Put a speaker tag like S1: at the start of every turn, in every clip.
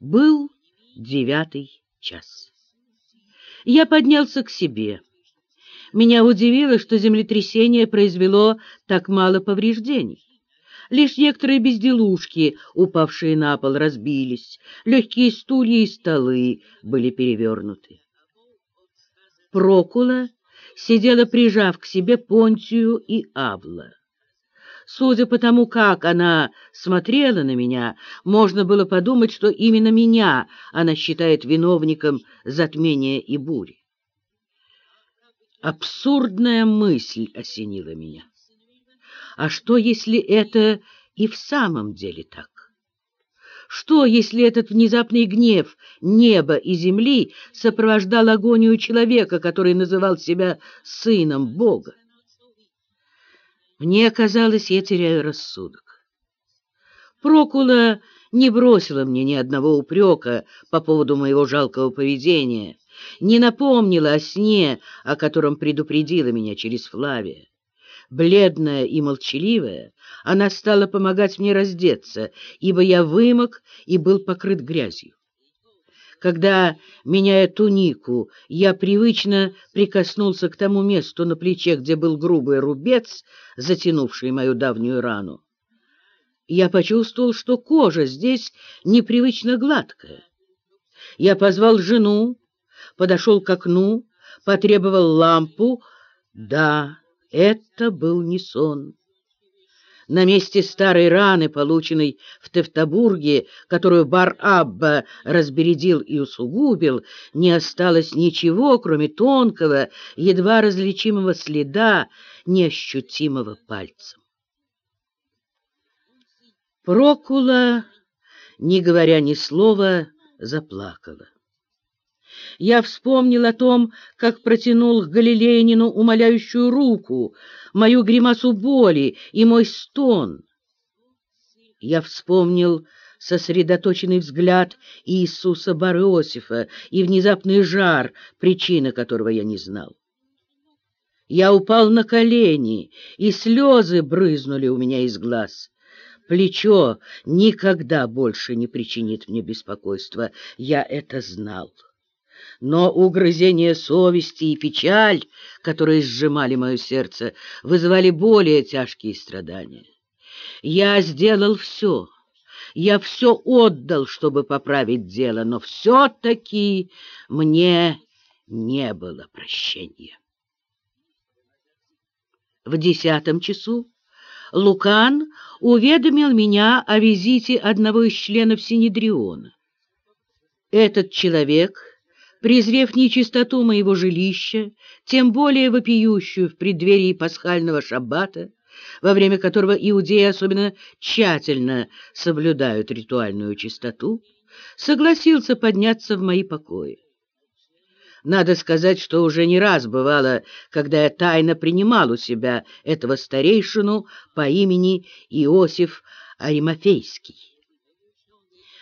S1: Был девятый час. Я поднялся к себе. Меня удивило, что землетрясение произвело так мало повреждений. Лишь некоторые безделушки, упавшие на пол, разбились, легкие стулья и столы были перевернуты. Прокула сидела, прижав к себе Понтию и Авла. Судя по тому, как она смотрела на меня, можно было подумать, что именно меня она считает виновником затмения и бури. Абсурдная мысль осенила меня. А что, если это и в самом деле так? Что, если этот внезапный гнев неба и земли сопровождал агонию человека, который называл себя сыном Бога? Мне казалось, я теряю рассудок. Прокула не бросила мне ни одного упрека по поводу моего жалкого поведения, не напомнила о сне, о котором предупредила меня через Флавия. Бледная и молчаливая, она стала помогать мне раздеться, ибо я вымок и был покрыт грязью. Когда, меняя тунику, я привычно прикоснулся к тому месту на плече, где был грубый рубец, затянувший мою давнюю рану, я почувствовал, что кожа здесь непривычно гладкая. Я позвал жену, подошел к окну, потребовал лампу. Да, это был не сон. На месте старой раны, полученной в Тевтобурге, которую Бар-Абба разбередил и усугубил, не осталось ничего, кроме тонкого, едва различимого следа, неощутимого пальцем. Прокула, не говоря ни слова, заплакала. Я вспомнил о том, как протянул к Галилеянину умоляющую руку, мою гримасу боли и мой стон. Я вспомнил сосредоточенный взгляд Иисуса Бариосифа и внезапный жар, причина которого я не знал. Я упал на колени, и слезы брызнули у меня из глаз. Плечо никогда больше не причинит мне беспокойства, я это знал но угрызение совести и печаль, которые сжимали мое сердце, вызывали более тяжкие страдания. Я сделал все, я все отдал, чтобы поправить дело, но все-таки мне не было прощения. В десятом часу Лукан уведомил меня о визите одного из членов Синедриона. Этот человек презрев нечистоту моего жилища, тем более вопиющую в преддверии пасхального шаббата, во время которого иудеи особенно тщательно соблюдают ритуальную чистоту, согласился подняться в мои покои. Надо сказать, что уже не раз бывало, когда я тайно принимал у себя этого старейшину по имени Иосиф Аримофейский.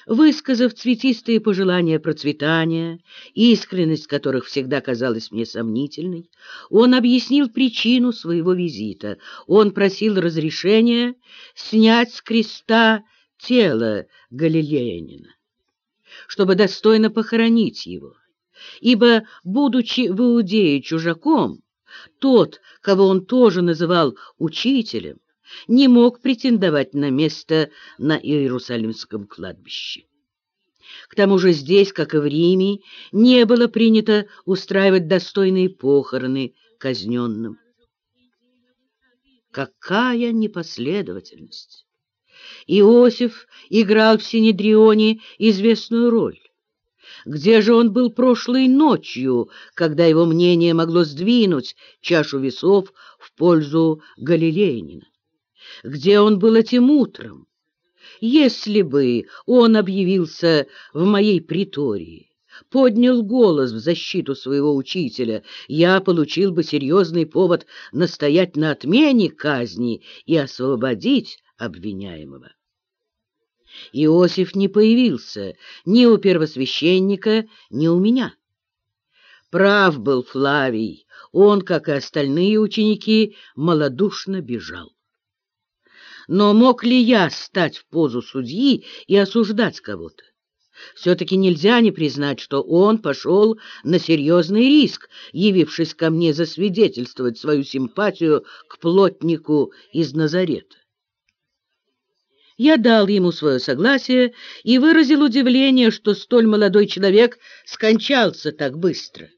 S1: Высказав цветистые пожелания процветания, искренность которых всегда казалась мне сомнительной, он объяснил причину своего визита. Он просил разрешения снять с креста тело Галилеянина, чтобы достойно похоронить его. Ибо, будучи в Иудее чужаком, тот, кого он тоже называл учителем, не мог претендовать на место на Иерусалимском кладбище. К тому же здесь, как и в Риме, не было принято устраивать достойные похороны казненным. Какая непоследовательность! Иосиф играл в Синедрионе известную роль. Где же он был прошлой ночью, когда его мнение могло сдвинуть чашу весов в пользу Галилеянина? Где он был этим утром. Если бы он объявился в моей притории, поднял голос в защиту своего учителя, я получил бы серьезный повод настоять на отмене казни и освободить обвиняемого. Иосиф не появился ни у первосвященника, ни у меня. Прав был Флавий, он, как и остальные ученики, малодушно бежал. Но мог ли я стать в позу судьи и осуждать кого-то? Все-таки нельзя не признать, что он пошел на серьезный риск, явившись ко мне засвидетельствовать свою симпатию к плотнику из Назарета. Я дал ему свое согласие и выразил удивление, что столь молодой человек скончался так быстро.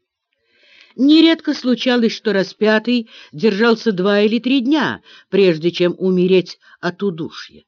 S1: Нередко случалось, что распятый держался два или три дня, прежде чем умереть от удушья.